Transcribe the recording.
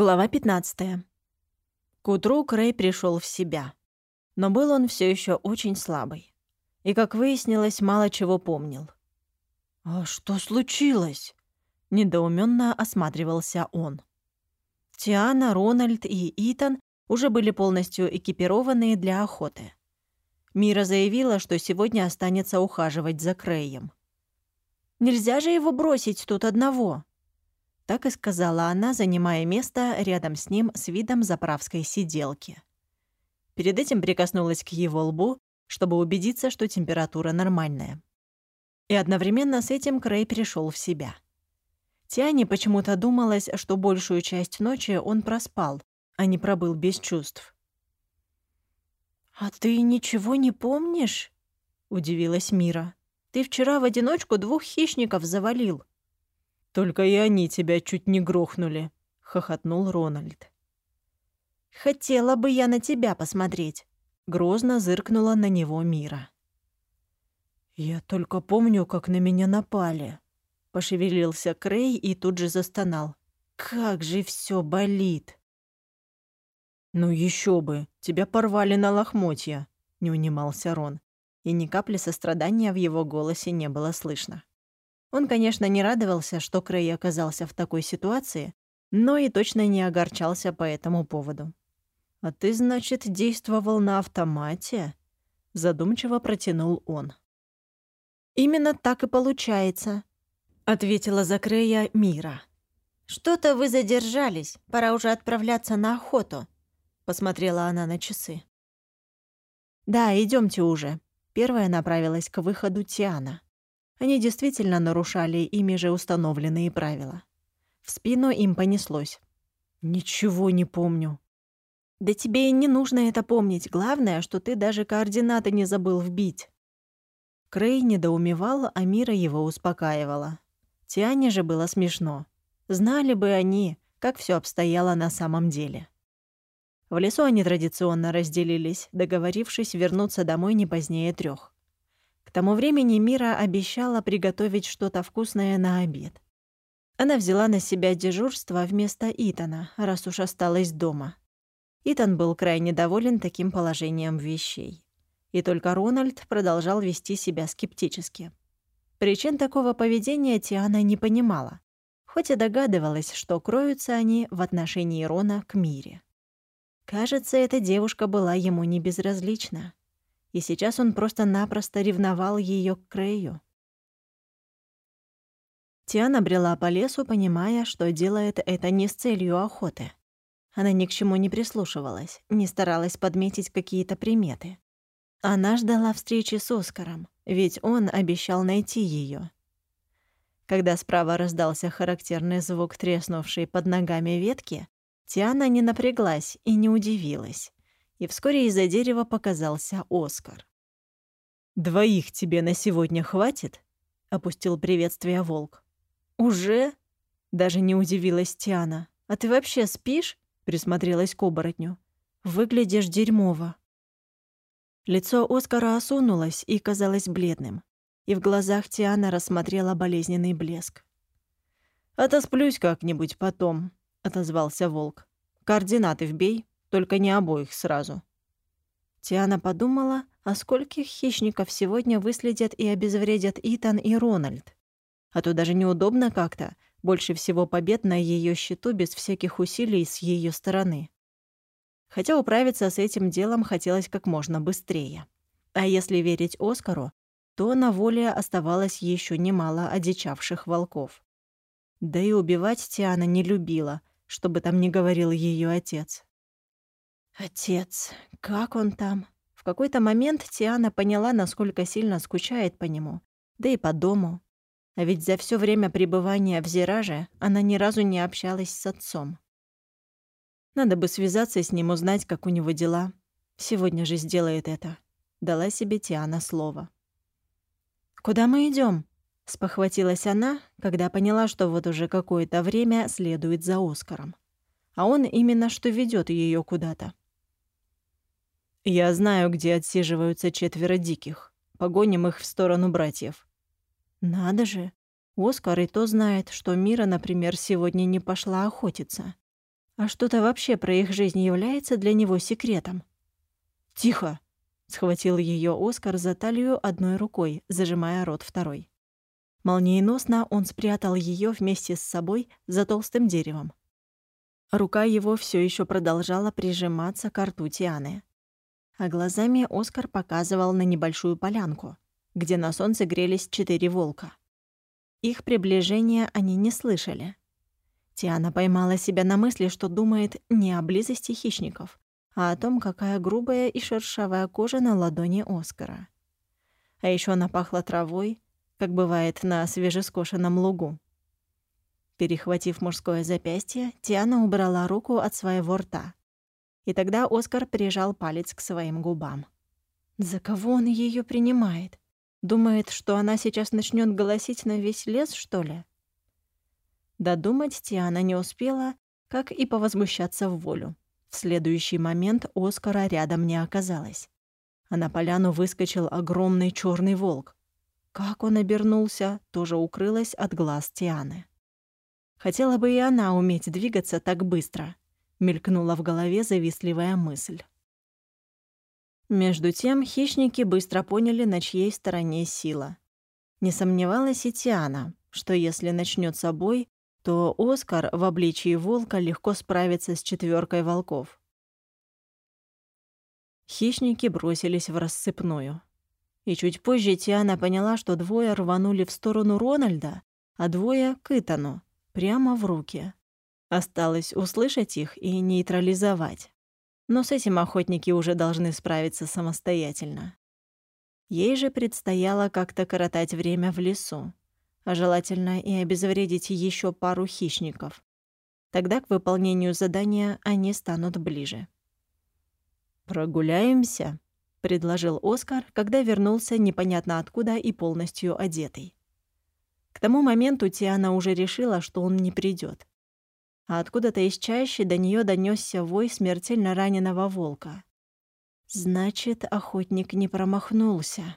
Глава 15. К утру Крей пришел в себя. Но был он все еще очень слабый. И, как выяснилось, мало чего помнил. «А что случилось?» — недоуменно осматривался он. Тиана, Рональд и Итан уже были полностью экипированные для охоты. Мира заявила, что сегодня останется ухаживать за Креем. «Нельзя же его бросить тут одного!» Так и сказала она, занимая место рядом с ним с видом заправской сиделки. Перед этим прикоснулась к его лбу, чтобы убедиться, что температура нормальная. И одновременно с этим Крей пришел в себя. Тиане почему-то думалось, что большую часть ночи он проспал, а не пробыл без чувств. «А ты ничего не помнишь?» — удивилась Мира. «Ты вчера в одиночку двух хищников завалил». «Только и они тебя чуть не грохнули», — хохотнул Рональд. «Хотела бы я на тебя посмотреть», — грозно зыркнула на него Мира. «Я только помню, как на меня напали», — пошевелился Крей и тут же застонал. «Как же все болит!» «Ну еще бы, тебя порвали на лохмотья», — не унимался Рон, и ни капли сострадания в его голосе не было слышно. Он, конечно, не радовался, что Крей оказался в такой ситуации, но и точно не огорчался по этому поводу. «А ты, значит, действовал на автомате?» — задумчиво протянул он. «Именно так и получается», — ответила за Крея Мира. «Что-то вы задержались, пора уже отправляться на охоту», — посмотрела она на часы. «Да, идемте уже», — первая направилась к выходу Тиана. Они действительно нарушали ими же установленные правила. В спину им понеслось. «Ничего не помню». «Да тебе и не нужно это помнить. Главное, что ты даже координаты не забыл вбить». Крей недоумевал, а Мира его успокаивала. Тиане же было смешно. Знали бы они, как все обстояло на самом деле. В лесу они традиционно разделились, договорившись вернуться домой не позднее трех. К тому времени Мира обещала приготовить что-то вкусное на обед. Она взяла на себя дежурство вместо Итана, раз уж осталась дома. Итан был крайне доволен таким положением вещей. И только Рональд продолжал вести себя скептически. Причин такого поведения Тиана не понимала, хоть и догадывалась, что кроются они в отношении Рона к Мире. Кажется, эта девушка была ему не безразлична и сейчас он просто-напросто ревновал ее к Крею. Тиана брела по лесу, понимая, что делает это не с целью охоты. Она ни к чему не прислушивалась, не старалась подметить какие-то приметы. Она ждала встречи с Оскаром, ведь он обещал найти ее. Когда справа раздался характерный звук треснувшей под ногами ветки, Тиана не напряглась и не удивилась и вскоре из-за дерева показался Оскар. «Двоих тебе на сегодня хватит?» — опустил приветствие волк. «Уже?» — даже не удивилась Тиана. «А ты вообще спишь?» — присмотрелась к оборотню. «Выглядишь дерьмово». Лицо Оскара осунулось и казалось бледным, и в глазах Тиана рассмотрела болезненный блеск. «Отосплюсь как-нибудь потом», — отозвался волк. «Координаты вбей, только не обоих сразу. Тиана подумала, а скольких хищников сегодня выследят и обезвредят Итан и Рональд. А то даже неудобно как-то, больше всего побед на ее счету без всяких усилий с ее стороны. Хотя управиться с этим делом хотелось как можно быстрее. А если верить Оскару, то на воле оставалось еще немало одичавших волков. Да и убивать Тиана не любила, чтобы там не говорил ее отец. Отец, как он там? В какой-то момент Тиана поняла, насколько сильно скучает по нему, да и по дому. А ведь за все время пребывания в Зираже она ни разу не общалась с отцом. Надо бы связаться с ним, узнать, как у него дела. Сегодня же сделает это. Дала себе Тиана слово. «Куда мы идем? спохватилась она, когда поняла, что вот уже какое-то время следует за Оскаром. А он именно что ведет ее куда-то. Я знаю, где отсиживаются четверо диких. Погоним их в сторону братьев. Надо же. Оскар и то знает, что Мира, например, сегодня не пошла охотиться. А что-то вообще про их жизнь является для него секретом. «Тихо!» — схватил ее Оскар за талию одной рукой, зажимая рот второй. Молниеносно он спрятал ее вместе с собой за толстым деревом. Рука его все еще продолжала прижиматься к рту Тианы. А глазами Оскар показывал на небольшую полянку, где на солнце грелись четыре волка. Их приближение они не слышали. Тиана поймала себя на мысли, что думает не о близости хищников, а о том, какая грубая и шершавая кожа на ладони Оскара. А еще она пахла травой, как бывает на свежескошенном лугу. Перехватив мужское запястье, Тиана убрала руку от своего рта. И тогда Оскар прижал палец к своим губам. За кого он ее принимает? Думает, что она сейчас начнет голосить на весь лес, что ли? Додумать Тиана не успела, как и повозмущаться в волю. В следующий момент Оскара рядом не оказалось. А на поляну выскочил огромный черный волк. Как он обернулся, тоже укрылось от глаз Тианы. Хотела бы и она уметь двигаться так быстро, мелькнула в голове завистливая мысль. Между тем хищники быстро поняли, на чьей стороне сила. Не сомневалась и Тиана, что если начнет с собой, то Оскар в обличии волка легко справится с четверкой волков. Хищники бросились в рассыпную. И чуть позже Тиана поняла, что двое рванули в сторону Рональда, а двое — к Итану, прямо в руки. Осталось услышать их и нейтрализовать. Но с этим охотники уже должны справиться самостоятельно. Ей же предстояло как-то коротать время в лесу, а желательно и обезвредить еще пару хищников. Тогда к выполнению задания они станут ближе. «Прогуляемся», — предложил Оскар, когда вернулся непонятно откуда и полностью одетый. К тому моменту Тиана уже решила, что он не придет а откуда-то из чащи до нее донесся вой смертельно раненого волка. Значит, охотник не промахнулся.